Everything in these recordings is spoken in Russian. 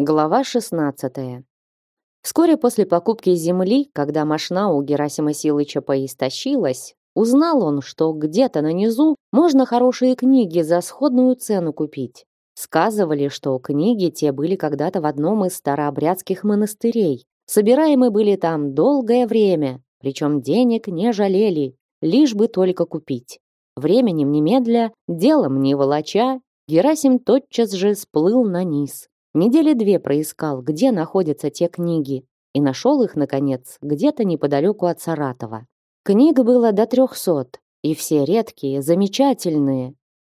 Глава 16. Вскоре после покупки земли, когда мошна у Герасима Силыча поистощилась, узнал он, что где-то на низу можно хорошие книги за сходную цену купить. Сказывали, что книги те были когда-то в одном из старообрядских монастырей. Собираемы были там долгое время, причем денег не жалели, лишь бы только купить. Временем немедля, делом не волоча, Герасим тотчас же сплыл на низ. Недели две проискал, где находятся те книги, и нашел их, наконец, где-то неподалеку от Саратова. Книг было до трехсот, и все редкие, замечательные.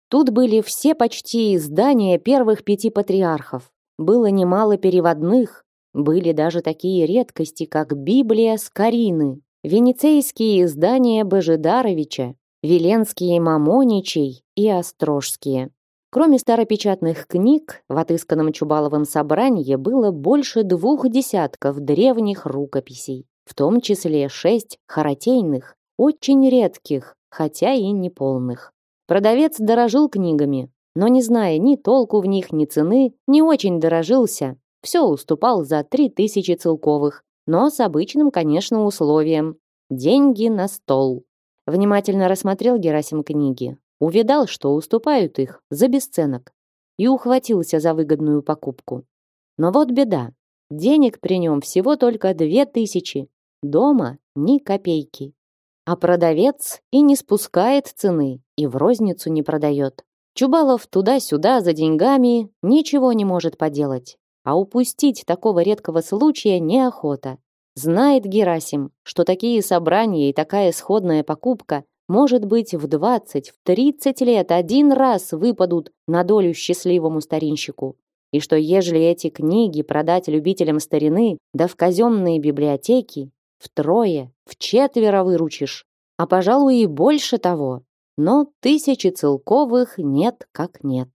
Тут были все почти издания первых пяти патриархов. Было немало переводных, были даже такие редкости, как Библия с Карины, венецейские издания Божидаровича, Веленские Мамоничей и Острожские. Кроме старопечатных книг, в отысканном Чубаловым собрании было больше двух десятков древних рукописей, в том числе шесть харатейных, очень редких, хотя и неполных. Продавец дорожил книгами, но не зная ни толку в них, ни цены, не очень дорожился. Все уступал за три тысячи целковых, но с обычным, конечно, условием. Деньги на стол. Внимательно рассмотрел Герасим книги. Увидал, что уступают их за бесценок, и ухватился за выгодную покупку. Но вот беда. Денег при нем всего только две тысячи. Дома ни копейки. А продавец и не спускает цены, и в розницу не продает. Чубалов туда-сюда за деньгами ничего не может поделать. А упустить такого редкого случая неохота. Знает Герасим, что такие собрания и такая сходная покупка может быть, в 20, в 30 лет один раз выпадут на долю счастливому старинщику. И что ежели эти книги продать любителям старины, да в казенные библиотеки, втрое, в четверо выручишь, а, пожалуй, и больше того. Но тысячи целковых нет как нет.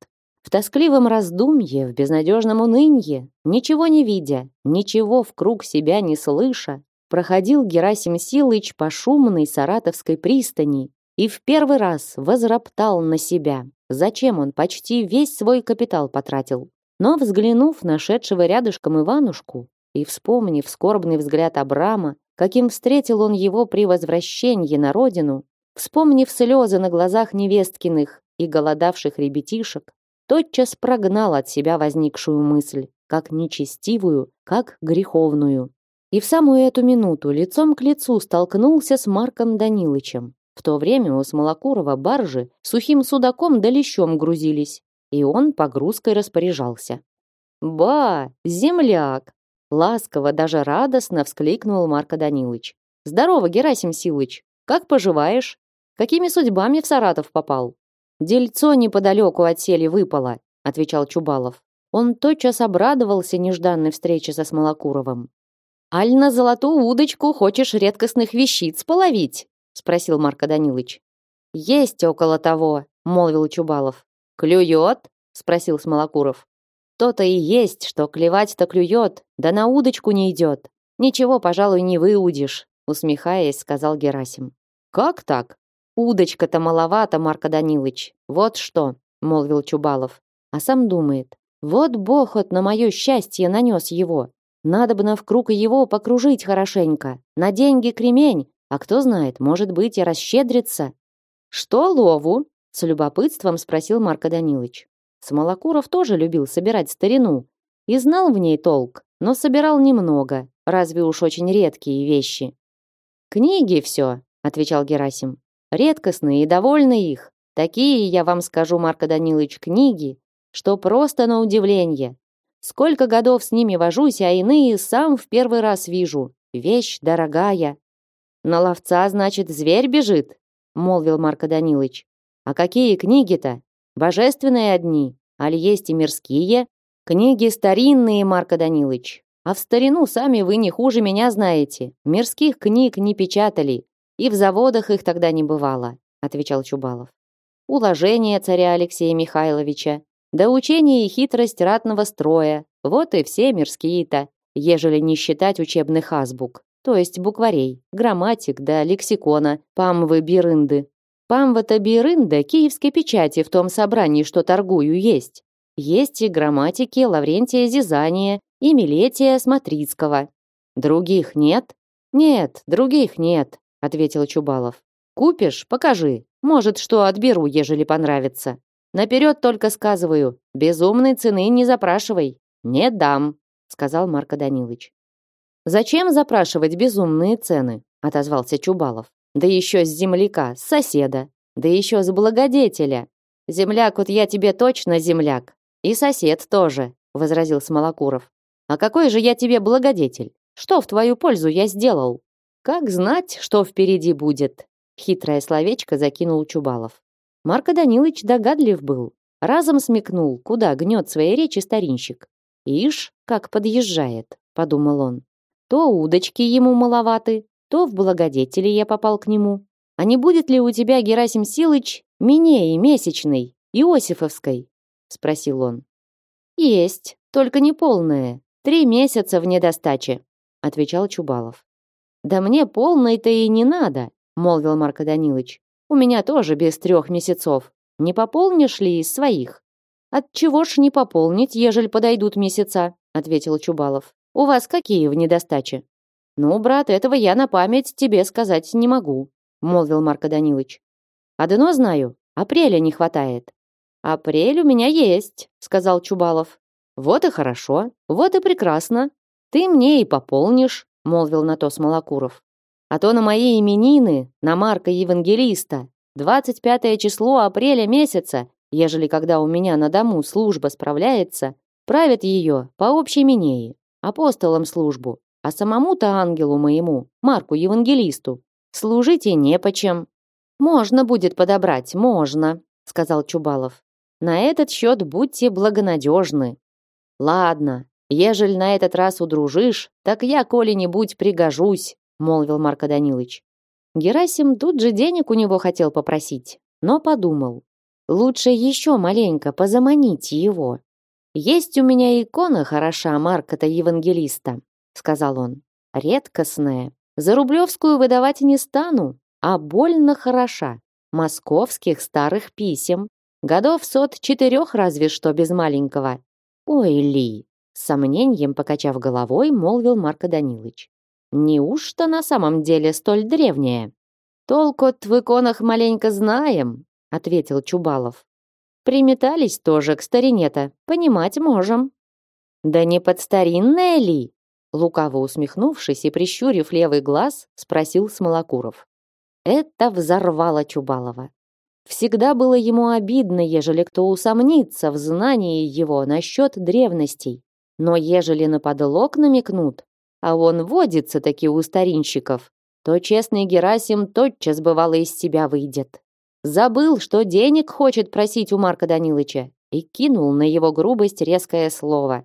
В тоскливом раздумье, в безнадежном унынье, ничего не видя, ничего в круг себя не слыша, проходил Герасим Силыч по шумной Саратовской пристани и в первый раз возроптал на себя. Зачем он почти весь свой капитал потратил? Но, взглянув на шедшего рядышком Иванушку и вспомнив скорбный взгляд Абрама, каким встретил он его при возвращении на родину, вспомнив слезы на глазах невесткиных и голодавших ребятишек, тотчас прогнал от себя возникшую мысль, как нечестивую, как греховную. И в самую эту минуту лицом к лицу столкнулся с Марком Данилычем. В то время у Смолокурова баржи сухим судаком да лещом грузились, и он погрузкой распоряжался. «Ба, земляк!» Ласково, даже радостно вскликнул Марко Данилыч. «Здорово, Герасим Силыч! Как поживаешь? Какими судьбами в Саратов попал?» «Дельцо неподалеку от сели выпало», отвечал Чубалов. Он тотчас обрадовался нежданной встрече со Смолокуровым. «Аль на золотую удочку хочешь редкостных вещиц половить?» спросил Марко Данилович. Есть около того, молвил Чубалов. Клюет? спросил Смолокуров. То-то и есть, что клевать-то клюет, да на удочку не идет. Ничего, пожалуй, не выудишь, усмехаясь, сказал Герасим. Как так? Удочка-то маловато, Марко Данилович. Вот что, молвил Чубалов, а сам думает: вот Бог от на мое счастье нанес его. Надо бы на вкруг его покружить хорошенько. На деньги кремень, а кто знает, может быть, и расщедрится. Что лову? С любопытством спросил Марко Данилович. Смолокуров тоже любил собирать старину и знал в ней толк, но собирал немного, разве уж очень редкие вещи. Книги все, отвечал Герасим. Редкостные и довольны их. Такие, я вам скажу, Марко Данилович, книги, что просто на удивление. Сколько годов с ними вожусь, а иные сам в первый раз вижу. Вещь дорогая, на ловца, значит, зверь бежит, молвил Марко Данилович. А какие книги-то? Божественные одни, али есть и мирские? Книги старинные, Марко Данилович. А в старину сами вы не хуже меня знаете. Мирских книг не печатали, и в заводах их тогда не бывало, отвечал Чубалов. Уложение царя Алексея Михайловича, да учение и хитрость ратного строя. Вот и все мирские-то, ежели не считать учебных азбук то есть букварей, грамматик да лексикона, памвы бирынды. Памва-то бирында киевской печати в том собрании, что торгую, есть. Есть и грамматики Лаврентия Зизания и Милетия Смотрицкого. Других нет? Нет, других нет, ответил Чубалов. Купишь, покажи. Может, что отберу, ежели понравится. Наперед только сказываю, безумной цены не запрашивай. Не дам, сказал Марко Данилович. Зачем запрашивать безумные цены? отозвался Чубалов. Да еще с земляка, с соседа, да еще с благодетеля. Земляк, вот я тебе точно земляк. И сосед тоже, возразил Смолокуров. А какой же я тебе благодетель? Что в твою пользу я сделал? Как знать, что впереди будет? Хитрое словечко закинул Чубалов. Марко Данилович догадлив был. Разом смекнул, куда гнет своей речи старинщик. «Ишь, как подъезжает», — подумал он. «То удочки ему маловаты, то в благодетели я попал к нему. А не будет ли у тебя, Герасим Силыч, минеи месячной, Иосифовской?» — спросил он. «Есть, только не полная. Три месяца в недостаче», — отвечал Чубалов. «Да мне полной-то и не надо», — молвил Марко Данилович. «У меня тоже без трех месяцев. Не пополнишь ли из своих?» «Отчего ж не пополнить, ежели подойдут месяца?» — ответил Чубалов. «У вас какие в недостаче?» «Ну, брат, этого я на память тебе сказать не могу», — молвил Марко Данилович. «Одно знаю, апреля не хватает». «Апрель у меня есть», — сказал Чубалов. «Вот и хорошо, вот и прекрасно. Ты мне и пополнишь», — молвил на то Смолокуров. «А то на мои именины, на Марка Евангелиста, 25 число апреля месяца, ежели когда у меня на дому служба справляется, правят ее по общей минеи, апостолам службу, а самому-то ангелу моему, Марку Евангелисту, служить и не почем. Можно будет подобрать, можно, сказал Чубалов. На этот счет будьте благонадежны. Ладно, ежели на этот раз удружишь, так я коли-нибудь пригожусь, молвил Марко Данилович. Герасим тут же денег у него хотел попросить, но подумал. Лучше еще маленько позаманить его. Есть у меня икона хороша Марка-то Евангелиста сказал он. Редкостная. За рублевскую выдавать не стану, а больно хороша. Московских старых писем. Годов сот четырех разве что без маленького. Ой, Ли, с сомнением покачав головой, молвил Марко Данилович. Неужто на самом деле столь древняя? Толку в иконах маленько знаем, ответил Чубалов. Приметались тоже к старине-то, понимать можем. Да не под старинное ли? Лукаво усмехнувшись и прищурив левый глаз, спросил Смолокуров. Это взорвало Чубалова. Всегда было ему обидно, ежели кто усомнится в знании его насчет древностей. Но ежели на подлог намекнут, а он водится таки у старинщиков, то честный Герасим тотчас бывало из себя выйдет. Забыл, что денег хочет просить у Марка Данилыча, и кинул на его грубость резкое слово.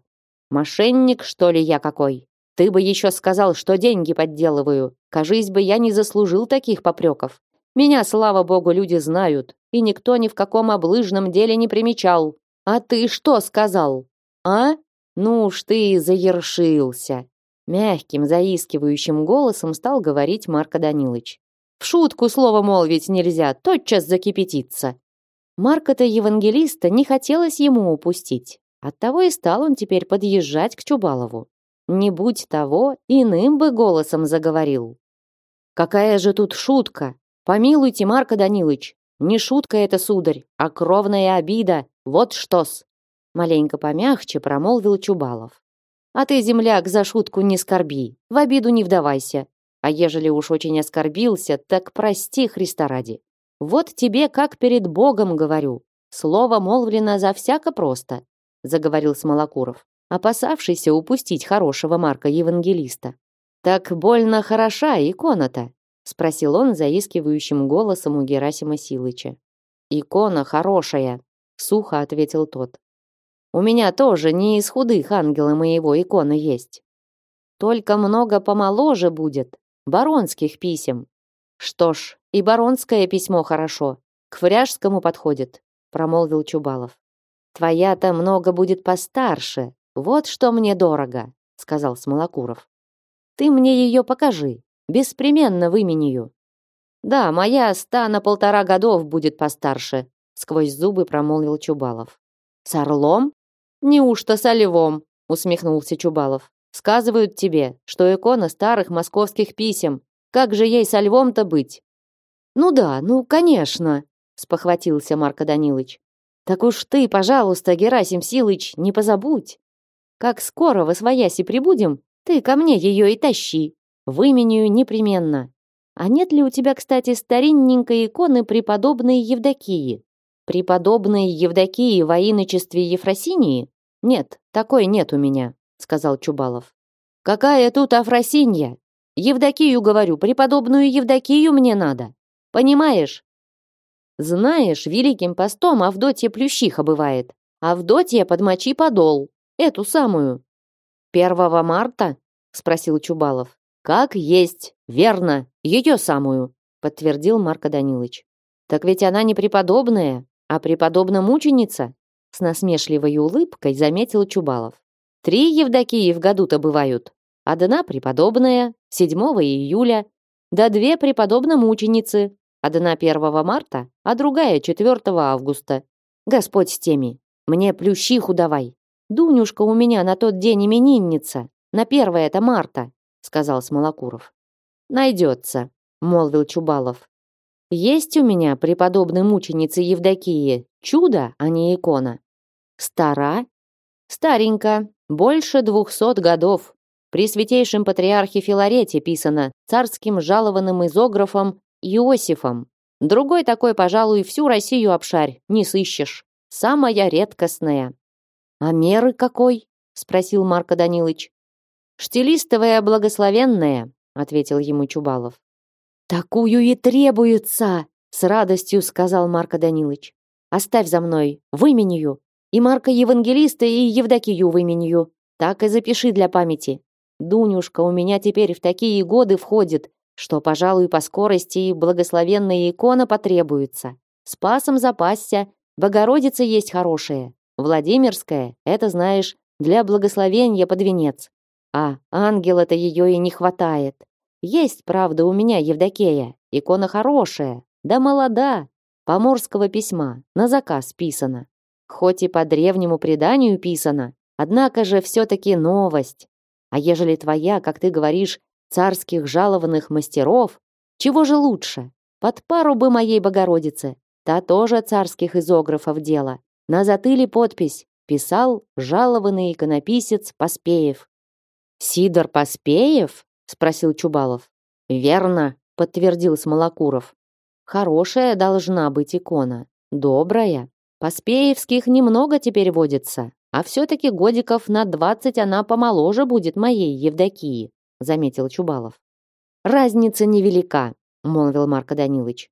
«Мошенник, что ли, я какой?» Ты бы еще сказал, что деньги подделываю. Кажись бы, я не заслужил таких попреков. Меня, слава богу, люди знают, и никто ни в каком облыжном деле не примечал. А ты что сказал? А? Ну уж ты заершился. Мягким, заискивающим голосом стал говорить Марко Данилович. В шутку слово молвить нельзя, тотчас закипятиться. Марка-то евангелиста не хотелось ему упустить. Оттого и стал он теперь подъезжать к Чубалову. Не будь того, иным бы голосом заговорил. Какая же тут шутка? Помилуйте, Марко Данилович, не шутка это, сударь, а кровная обида. Вот что-с. Маленько помягче промолвил Чубалов. А ты, земляк, за шутку не скорби, в обиду не вдавайся. А ежели уж очень оскорбился, так прости Христа ради. Вот тебе, как перед Богом говорю, слово молвлено за всяко просто, заговорил Смолокуров опасавшийся упустить хорошего Марка Евангелиста. «Так больно хороша икона-то?» — спросил он заискивающим голосом у Герасима Силыча. «Икона хорошая», — сухо ответил тот. «У меня тоже не из худых ангела моего икона есть. Только много помоложе будет, баронских писем. Что ж, и баронское письмо хорошо, к фряжскому подходит», — промолвил Чубалов. «Твоя-то много будет постарше, вот что мне дорого, сказал Смолокуров. Ты мне ее покажи, беспременно выменю. Да, моя ста на полтора годов будет постарше, сквозь зубы промолвил Чубалов. С орлом? Неужто со львом? усмехнулся Чубалов. Сказывают тебе, что икона старых московских писем. Как же ей со львом-то быть? Ну да, ну, конечно, спохватился Марко Данилович. Так уж ты, пожалуйста, Герасим Силыч, не позабудь. Как скоро во свояси прибудем, ты ко мне ее и тащи. В имению непременно. А нет ли у тебя, кстати, старинненькой иконы преподобной Евдокии? Преподобной Евдокии во иночестве Ефросинии? Нет, такой нет у меня, сказал Чубалов. Какая тут Афросинья? Евдокию говорю, преподобную Евдокию мне надо. Понимаешь? Знаешь, великим постом Авдотья Плющиха бывает. Авдотья подмочи подол. Эту самую. Первого марта? Спросил Чубалов. Как есть, верно, ее самую, подтвердил Марко Данилович. Так ведь она не преподобная, а преподобна мученица, с насмешливой улыбкой заметил Чубалов. Три Евдокии в году-то бывают. Одна преподобная, 7 июля, да две преподобно мученицы, Одна 1 марта, а другая 4 августа. Господь с теми. Мне плющиху давай. Дунюшка у меня на тот день именинница. На первое это марта, сказал Смолокуров. Найдется, молвил Чубалов. Есть у меня преподобной мученицы Евдокии чудо, а не икона. Стара? Старенько, больше двухсот годов. При святейшем патриархе Филарете писано царским жалованным изографом Иосифом. Другой такой, пожалуй, всю Россию обшарь, не сыщешь. Самая редкостная. А меры какой? спросил Марко Данилович. Штилистовая благословенная, ответил ему Чубалов. Такую и требуется, с радостью сказал Марко Данилович. Оставь за мной, выменю. И Марка Евангелиста, и Евдокию выменю. Так и запиши для памяти. Дунюшка у меня теперь в такие годы входит, что, пожалуй, по скорости и благословенная икона потребуется. Спасом запасся, Богородица есть хорошая. Владимирская, это, знаешь, для благословения под венец. А ангела-то ее и не хватает. Есть, правда, у меня Евдокея, икона хорошая, да молода, поморского письма, на заказ писана. Хоть и по древнему преданию писана, однако же все-таки новость. А ежели твоя, как ты говоришь, царских жалованных мастеров, чего же лучше? Под пару бы моей Богородицы. Та тоже царских изографов дело. На затыле подпись писал жалованный иконописец Поспеев. «Сидор Поспеев?» — спросил Чубалов. «Верно», — подтвердил Смолокуров. «Хорошая должна быть икона, добрая. Поспеевских немного теперь водится, а все-таки годиков на двадцать она помоложе будет моей Евдокии заметил Чубалов. Разница невелика, молвил Марко Данилович.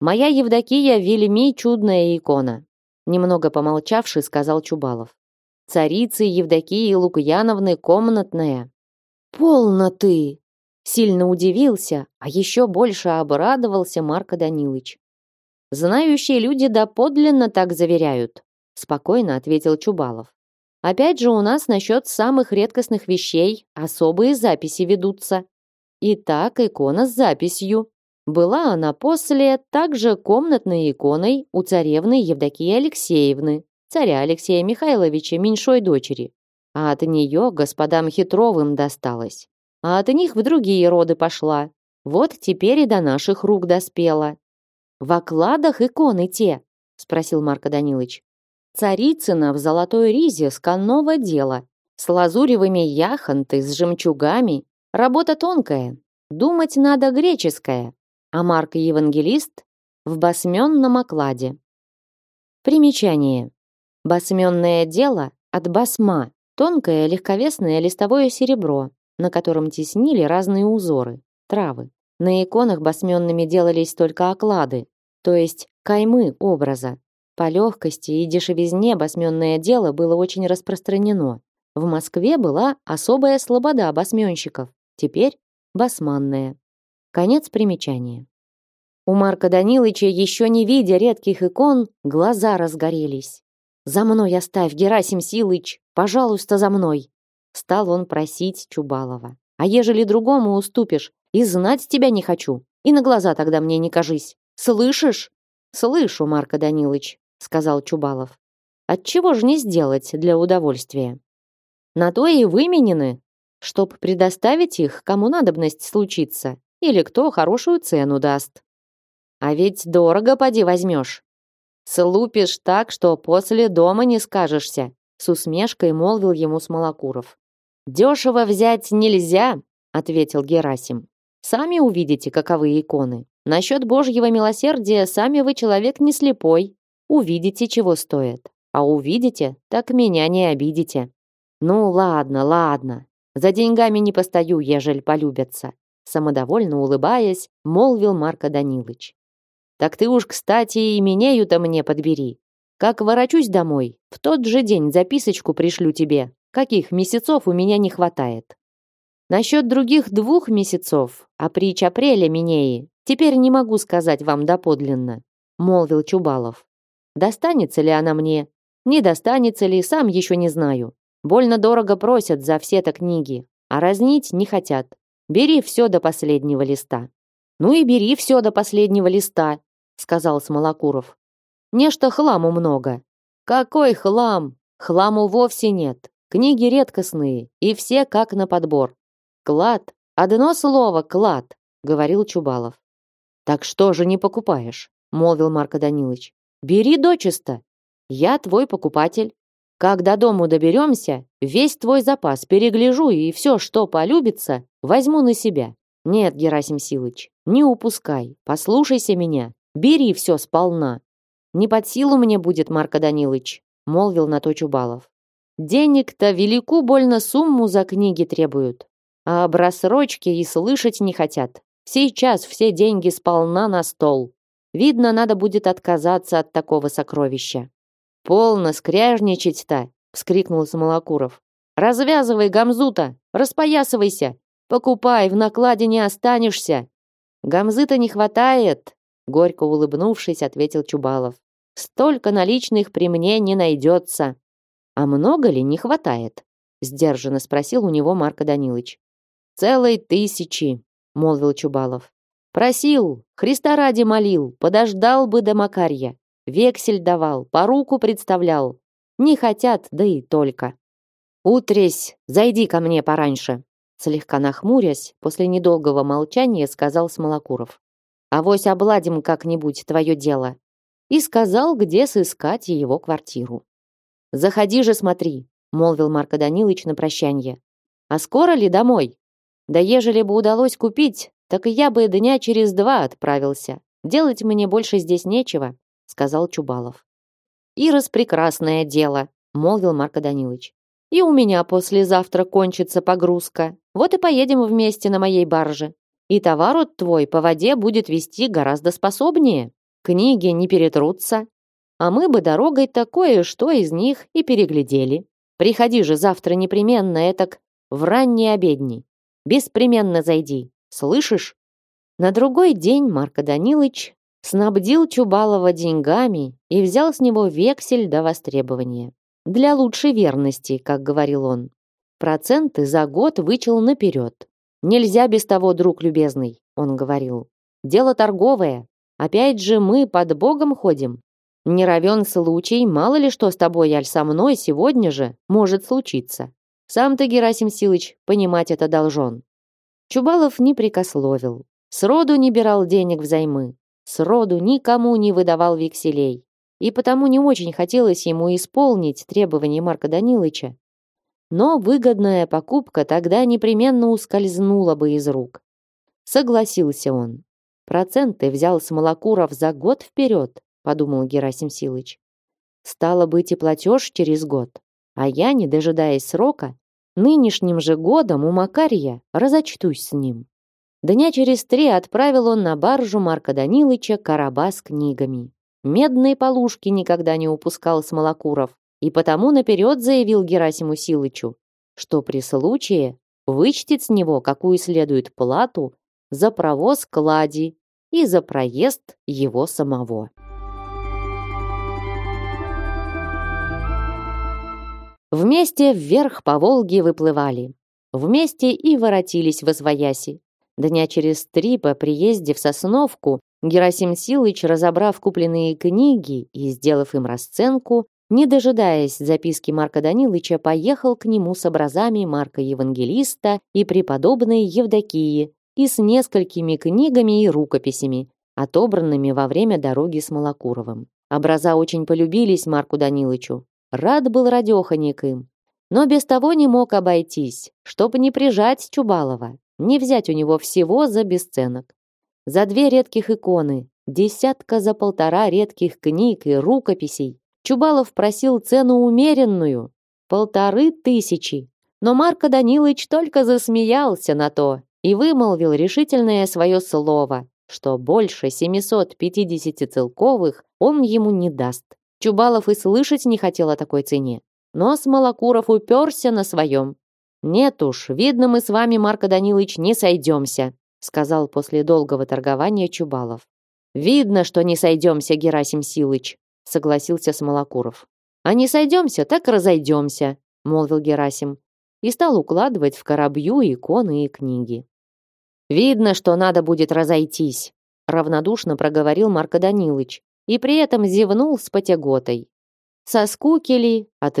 Моя Евдокия вельми чудная икона, немного помолчавши, сказал Чубалов. Царицы Евдокии Лукьяновны комнатная. Полно ты! Сильно удивился, а еще больше обрадовался Марко Данилович. Знающие люди доподлинно так заверяют, спокойно ответил Чубалов. Опять же у нас насчет самых редкостных вещей особые записи ведутся. Итак, икона с записью. Была она после также комнатной иконой у царевны Евдокии Алексеевны, царя Алексея Михайловича меньшой дочери. А от нее господам Хитровым досталось. А от них в другие роды пошла. Вот теперь и до наших рук доспела. В окладах иконы те, спросил Марко Данилович. Царицына в золотой ризе сканного дела, с лазуревыми яхонты, с жемчугами. Работа тонкая, думать надо греческая, а Марк Евангелист в басменном окладе. Примечание. Басменное дело от басма, тонкое легковесное листовое серебро, на котором теснили разные узоры, травы. На иконах басменными делались только оклады, то есть каймы образа, по легкости и дешевизне басменное дело было очень распространено. В Москве была особая слобода басменщиков, теперь басманная. Конец примечания. У Марка Данилыча, еще не видя редких икон, глаза разгорелись. «За мной оставь, Герасим Силыч! Пожалуйста, за мной!» Стал он просить Чубалова. «А ежели другому уступишь, и знать тебя не хочу, и на глаза тогда мне не кажись. Слышишь?» «Слышу, Марко Данилыч», сказал Чубалов. Отчего же не сделать для удовольствия? На то и выменены, чтоб предоставить их, кому надобность случится, или кто хорошую цену даст. А ведь дорого поди возьмешь. Слупишь так, что после дома не скажешься, с усмешкой молвил ему Смолокуров. Дешево взять нельзя, ответил Герасим. Сами увидите, каковы иконы. Насчет Божьего милосердия сами вы человек не слепой. Увидите, чего стоит. А увидите, так меня не обидите. Ну ладно, ладно. За деньгами не постою, ежель полюбятся. Самодовольно улыбаясь, молвил Марко Данилыч. Так ты уж, кстати, и менею-то мне подбери. Как ворочусь домой, в тот же день записочку пришлю тебе, каких месяцев у меня не хватает. Насчет других двух месяцев, а притч апреля Минеи, теперь не могу сказать вам доподлинно, молвил Чубалов. Достанется ли она мне? Не достанется ли, сам еще не знаю. Больно дорого просят за все-то книги, а разнить не хотят. Бери все до последнего листа. Ну и бери все до последнего листа, сказал Смолокуров. Нечто хламу много. Какой хлам? Хламу вовсе нет. Книги редкостные, и все как на подбор. Клад, одно слово клад, говорил Чубалов. Так что же не покупаешь? молвил Марко Данилович. Бери дочисто. Я твой покупатель. Когда дому доберемся, весь твой запас перегляжу и все, что полюбится, возьму на себя. Нет, Герасим Силыч, не упускай, послушайся меня, бери все сполна. Не под силу мне будет, Марко Данилович, молвил на то Чубалов. Денег-то велику больно сумму за книги требуют а об рассрочке и слышать не хотят. Сейчас все деньги сполна на стол. Видно, надо будет отказаться от такого сокровища. «Полно скряжничать-то!» — вскрикнул Самолокуров. «Развязывай гамзута! Распоясывайся! Покупай, в накладе не останешься!» «Гамзы-то не хватает!» — горько улыбнувшись, ответил Чубалов. «Столько наличных при мне не найдется!» «А много ли не хватает?» — сдержанно спросил у него Марко Данилович. Целой тысячи, молвил Чубалов. Просил, Христа ради молил, подождал бы до Макарья. Вексель давал, по руку представлял. Не хотят, да и только. Утресь, зайди ко мне пораньше. Слегка нахмурясь, после недолгого молчания сказал Смолокуров. Авось обладим как-нибудь твое дело. И сказал, где сыскать его квартиру. Заходи же, смотри, молвил Марко Данилович на прощанье. А скоро ли домой? Да ежели бы удалось купить, так я бы дня через два отправился. Делать мне больше здесь нечего, сказал Чубалов. И распрекрасное дело, молвил Марко Данилович. И у меня послезавтра кончится погрузка. Вот и поедем вместе на моей барже. И товар твой по воде будет вести гораздо способнее. Книги не перетрутся. А мы бы дорогой такое, что из них и переглядели. Приходи же завтра непременно, этак в ранний обедней. Беспременно зайди. Слышишь? На другой день Марко Данилович снабдил Чубалова деньгами и взял с него вексель до востребования. Для лучшей верности, как говорил он. Проценты за год вычел наперед. Нельзя без того, друг любезный, он говорил. Дело торговое. Опять же мы под Богом ходим. Не равен случай, мало ли что с тобой, аль со мной сегодня же может случиться. Сам ты, Герасим Силыч, понимать это должен. Чубалов не прикословил. Сроду не бирал денег взаймы. Сроду никому не выдавал векселей. И потому не очень хотелось ему исполнить требования Марка Данилыча. Но выгодная покупка тогда непременно ускользнула бы из рук. Согласился он. Проценты взял с Малакуров за год вперед, подумал Герасим Силыч. Стало быть и платеж через год. А я, не дожидаясь срока, нынешним же годом у Макария разочтусь с ним. Дня через три отправил он на баржу Марка Данилыча короба с книгами. Медные полушки никогда не упускал Смолокуров, и потому наперед заявил Герасиму Силычу, что при случае вычтет с него какую следует плату за провоз клади и за проезд его самого. Вместе вверх по Волге выплывали. Вместе и воротились в Освояси. Дня через три по приезде в Сосновку Герасим Силыч, разобрав купленные книги и сделав им расценку, не дожидаясь записки Марка Данилыча, поехал к нему с образами Марка Евангелиста и преподобной Евдокии и с несколькими книгами и рукописями, отобранными во время дороги с Малокуровым. Образа очень полюбились Марку Данилычу. Рад был радеханик им. Но без того не мог обойтись, чтобы не прижать Чубалова, не взять у него всего за бесценок. За две редких иконы, десятка за полтора редких книг и рукописей, Чубалов просил цену умеренную — полторы тысячи. Но Марко Данилович только засмеялся на то и вымолвил решительное свое слово, что больше 750 целковых он ему не даст. Чубалов и слышать не хотел о такой цене. Но Смолокуров уперся на своем. «Нет уж, видно, мы с вами, Марко Данилович, не сойдемся», сказал после долгого торгования Чубалов. «Видно, что не сойдемся, Герасим Силыч», согласился Смолокуров. «А не сойдемся, так разойдемся», молвил Герасим и стал укладывать в коробью иконы и книги. «Видно, что надо будет разойтись», равнодушно проговорил Марко Данилыч и при этом зевнул с потяготой. Со скуки ли, от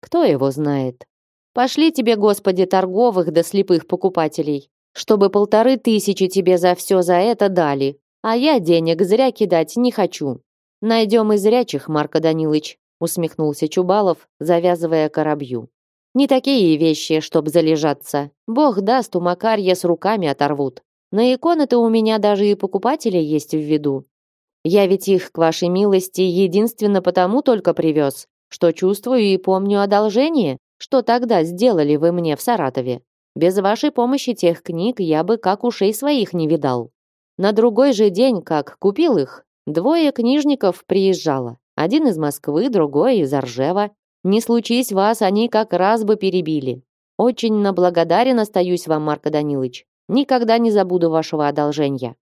кто его знает. Пошли тебе, Господи, торговых да слепых покупателей, чтобы полторы тысячи тебе за все за это дали, а я денег зря кидать не хочу. Найдем и зрячих, Марко Данилыч, усмехнулся Чубалов, завязывая коробью. Не такие вещи, чтоб залежаться. Бог даст, у Макарья с руками оторвут. На иконы-то у меня даже и покупатели есть в виду. Я ведь их, к вашей милости, единственно потому только привез, что чувствую и помню одолжение, что тогда сделали вы мне в Саратове. Без вашей помощи тех книг я бы как ушей своих не видал. На другой же день, как купил их, Двое книжников приезжало. Один из Москвы, другой из Оржева. Не случись вас, они как раз бы перебили. Очень наблагодарен остаюсь вам, Марко Данилович. Никогда не забуду вашего одолжения.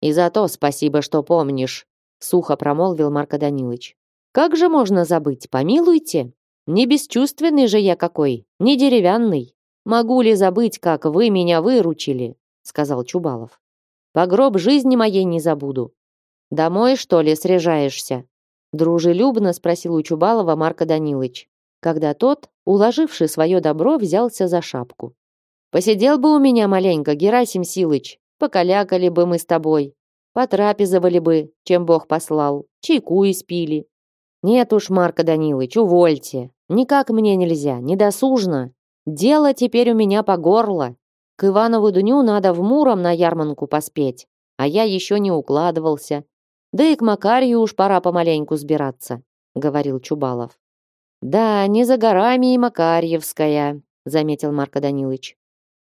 И за то спасибо, что помнишь, сухо промолвил Марко Данилович. Как же можно забыть, помилуйте? Не бесчувственный же я какой, не деревянный. Могу ли забыть, как вы меня выручили, сказал Чубалов. По гроб жизни моей не забуду. Домой, что ли, срежаешься?» Дружелюбно спросил у Чубалова Марко Данилович, когда тот, уложивший свое добро, взялся за шапку. «Посидел бы у меня маленько, Герасим Силыч, покалякали бы мы с тобой, потрапезовали бы, чем Бог послал, чайку испили». «Нет уж, Марко Данилович, увольте. Никак мне нельзя, недосужно. Дело теперь у меня по горло. К Иванову дню надо в Муром на ярманку поспеть, а я еще не укладывался. Да и к Макарию уж пора помаленьку сбираться, говорил Чубалов. Да, не за горами и Макарьевская, заметил Марко Данилович.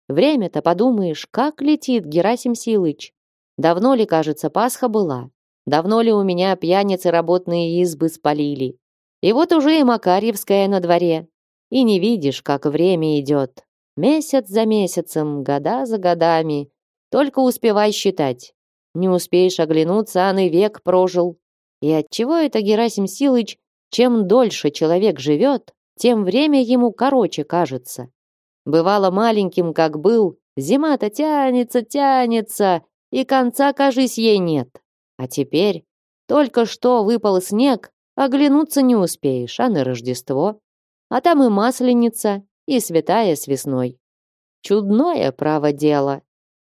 Время-то, подумаешь, как летит Герасим Силыч. Давно ли, кажется, Пасха была? Давно ли у меня пьяницы работные избы спалили? И вот уже и Макарьевская на дворе. И не видишь, как время идет. Месяц за месяцем, года за годами. Только успевай считать. Не успеешь оглянуться, а на век прожил. И отчего это Герасим Силыч, чем дольше человек живет, тем время ему короче кажется. Бывало маленьким, как был, зима-то тянется, тянется, и конца, кажись, ей нет. А теперь только что выпал снег, оглянуться не успеешь, а на Рождество. А там и Масленица, и Святая с весной. Чудное право дело.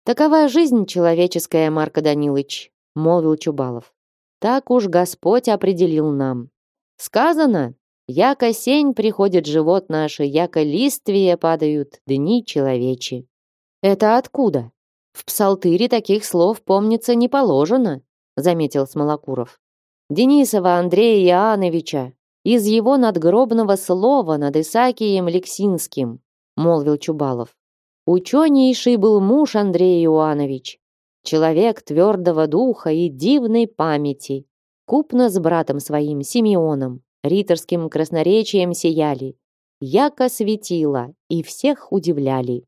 Такова жизнь человеческая, Марко Данилович, молвил Чубалов. Так уж Господь определил нам. Сказано, яко сень приходит живот наши, яко листвия падают дни человечи. Это откуда? В псалтыре таких слов, помнится, не положено, заметил Смолокуров. Денисова Андрея Иоанновича, из его надгробного слова над Исаакием Лексинским, молвил Чубалов. Ученейший был муж Андрей Иоанович, человек твердого духа и дивной памяти. Купно с братом своим Симеоном, риторским красноречием сияли, яко светило и всех удивляли.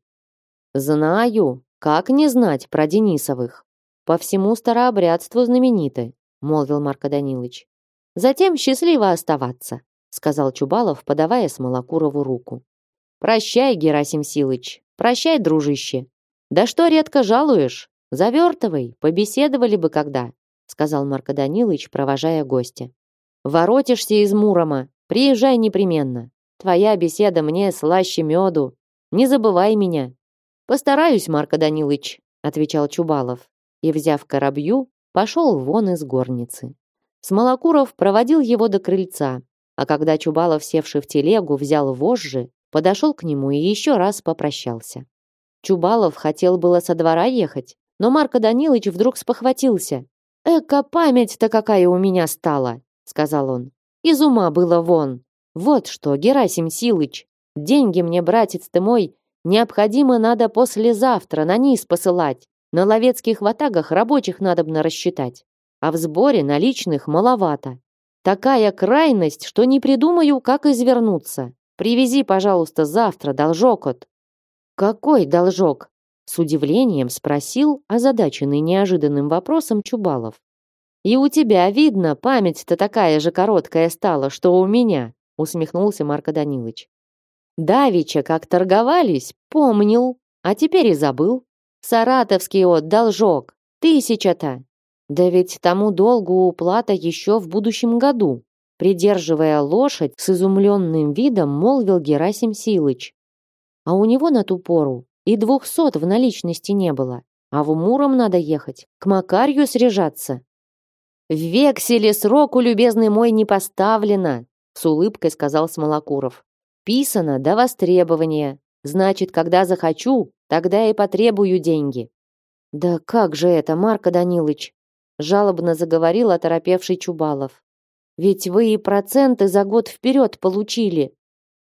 Знаю, как не знать про Денисовых. По всему старообрядству знамениты, молвил Марко Данилович. Затем счастливо оставаться, сказал Чубалов, подавая Смолокурову руку. Прощай, Герасим Силыч, Прощай, дружище. Да что редко жалуешь? Завертывай, побеседовали бы когда, сказал Марко Данилович, провожая гостя. Воротишься из Мурома, приезжай непременно. Твоя беседа мне слаще меду. Не забывай меня. Постараюсь, Марко Данилович, отвечал Чубалов и, взяв коробью, пошел вон из горницы. Смолокуров проводил его до крыльца, а когда Чубалов, севший в телегу, взял вожжи, подошел к нему и еще раз попрощался. Чубалов хотел было со двора ехать, но Марко Данилович вдруг спохватился. «Эка память-то какая у меня стала!» — сказал он. «Из ума было вон! Вот что, Герасим Силыч, деньги мне, братец ты мой, необходимо надо послезавтра на низ посылать. На ловецких ватагах рабочих надобно рассчитать, а в сборе наличных маловато. Такая крайность, что не придумаю, как извернуться. Привези, пожалуйста, завтра должок от. Какой должок? С удивлением спросил озадаченный неожиданным вопросом Чубалов. И у тебя, видно, память-то такая же короткая стала, что у меня, усмехнулся Марко Данилович. Давича, как торговались, помнил, а теперь и забыл. Саратовский от должок. Тысяча-то. Да ведь тому долгу уплата еще в будущем году. Придерживая лошадь, с изумленным видом молвил Герасим Силыч. А у него на ту пору и двухсот в наличности не было. А в Муром надо ехать, к Макарью срежаться. В векселе сроку, любезный мой, не поставлено, с улыбкой сказал Смолокуров. Писано до востребования. Значит, когда захочу, тогда и потребую деньги. Да как же это, Марко Данилович? жалобно заговорил оторопевший Чубалов. Ведь вы и проценты за год вперед получили.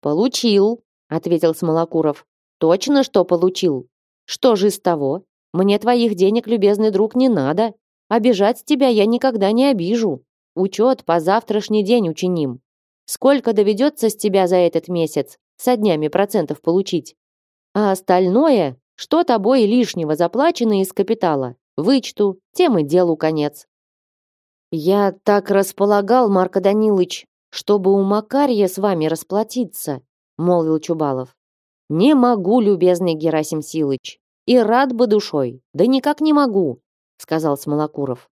Получил, ответил Смолокуров. Точно, что получил. Что же из того? Мне твоих денег, любезный друг, не надо. Обижать тебя я никогда не обижу. Учет по завтрашний день учиним. Сколько доведется с тебя за этот месяц со днями процентов получить? А остальное, что тобой лишнего заплачено из капитала, вычту, тем и делу конец. Я так располагал, Марко Данилович, чтобы у Макарья с вами расплатиться, молвил Чубалов. Не могу, любезный Герасим Силыч, и рад бы душой, да никак не могу, сказал Смолокуров.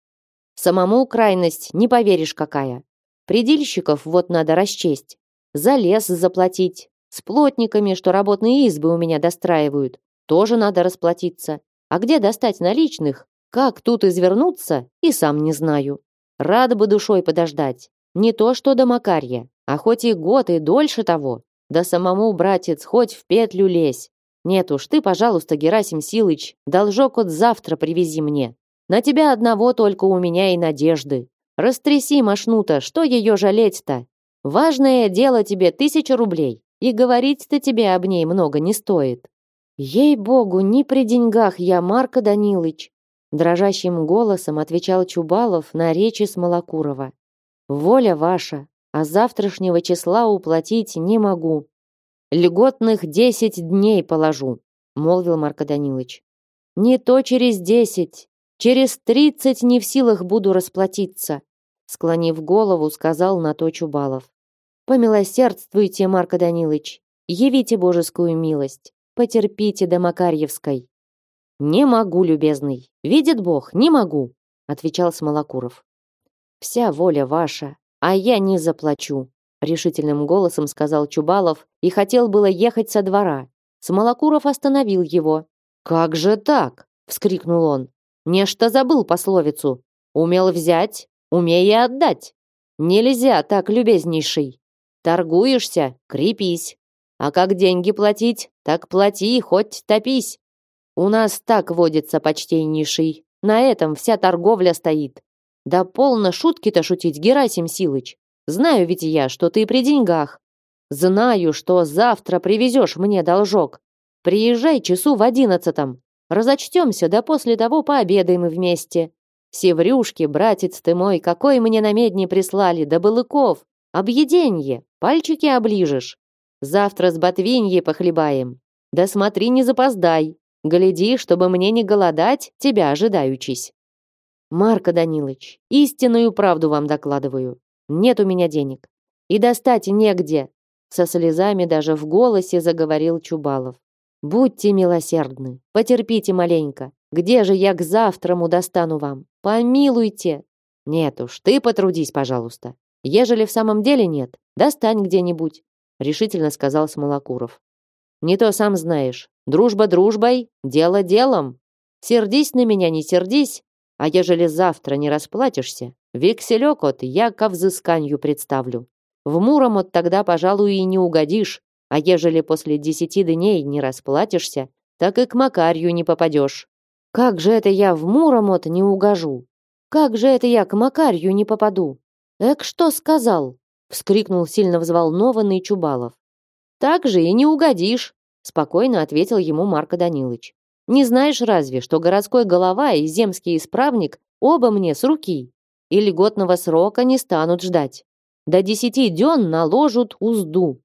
Самому крайность, не поверишь какая. Предельщиков вот надо расчесть, за лес заплатить, с плотниками, что работные избы у меня достраивают, тоже надо расплатиться. А где достать наличных? Как тут извернуться, и сам не знаю. Рад бы душой подождать. Не то что до Макарья, а хоть и год, и дольше того. Да самому, братец, хоть в петлю лезь. Нет уж, ты, пожалуйста, Герасим Силыч, должок от завтра привези мне. На тебя одного только у меня и надежды. Растряси машнута, что ее жалеть-то? Важное дело тебе тысяча рублей, и говорить-то тебе об ней много не стоит. Ей-богу, не при деньгах я, Марко Данилыч, дрожащим голосом отвечал Чубалов на речи Смолокурова. Воля ваша, а завтрашнего числа уплатить не могу. Льготных десять дней положу, молвил Марко Данилыч. Не то через десять, Через тридцать не в силах буду расплатиться, склонив голову, сказал на то Чубалов. Помилосердствуйте, Марко Данилович, явите божескую милость, потерпите до Макарьевской. Не могу, любезный, видит Бог, не могу, отвечал Смолокуров. Вся воля ваша, а я не заплачу, решительным голосом сказал Чубалов и хотел было ехать со двора. Смолокуров остановил его. Как же так? вскрикнул он. Нечто забыл пословицу. Умел взять, умей и отдать. Нельзя так, любезнейший. Торгуешься, крепись. А как деньги платить, так плати, хоть топись. У нас так водится, почтеннейший. На этом вся торговля стоит. Да полно шутки-то шутить, Герасим Силыч. Знаю ведь я, что ты при деньгах. Знаю, что завтра привезешь мне должок. Приезжай часу в одиннадцатом. Разочтемся, да после того пообедаем вместе. Севрюшки, братец ты мой, какой мне на медне прислали, да балыков. Объеденье, пальчики оближешь. Завтра с ботвиньей похлебаем. Да смотри, не запоздай. Гляди, чтобы мне не голодать, тебя ожидаючись. Марко Данилович, истинную правду вам докладываю. Нет у меня денег. И достать негде. Со слезами даже в голосе заговорил Чубалов. Будьте милосердны, потерпите маленько. Где же я к завтраму достану вам? Помилуйте. Нет уж, ты потрудись, пожалуйста. Ежели в самом деле нет, достань где-нибудь, решительно сказал Смолокуров. Не то сам знаешь. Дружба дружбой, дело делом. Сердись на меня, не сердись, а ежели завтра не расплатишься, векселек от я ко взысканию представлю. В Муромот тогда, пожалуй, и не угодишь, а ежели после десяти дней не расплатишься, так и к Макарью не попадешь. Как же это я в Муромот не угожу? Как же это я к Макарью не попаду? Эк, что сказал? вскрикнул сильно взволнованный Чубалов. Так же и не угодишь, спокойно ответил ему Марко Данилович. Не знаешь разве, что городской голова и земский исправник оба мне с руки, и льготного срока не станут ждать. До десяти дён наложат узду.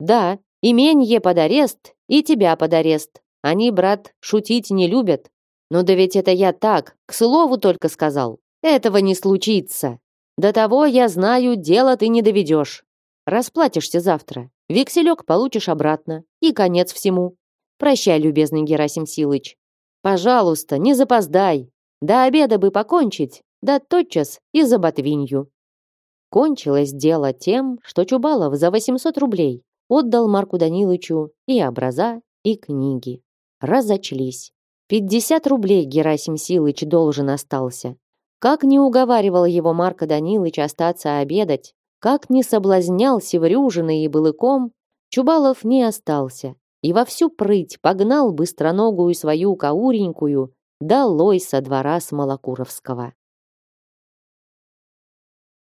Да, именье под арест и тебя под арест. Они, брат, шутить не любят. Но да ведь это я так, к слову только сказал. Этого не случится. До того, я знаю, дело ты не доведешь. Расплатишься завтра. Векселек получишь обратно. И конец всему. Прощай, любезный Герасим Силыч. Пожалуйста, не запоздай. До обеда бы покончить, да тотчас и за ботвинью. Кончилось дело тем, что Чубалов за 800 рублей отдал Марку Данилычу и образа, и книги. Разочлись. 50 рублей Герасим Силыч должен остался. Как не уговаривал его Марко Данилыч остаться обедать, как не соблазнял Севрюжиной и Балыком, Чубалов не остался и во всю прыть погнал быстроногую свою кауренькую долой со двора Смолокуровского.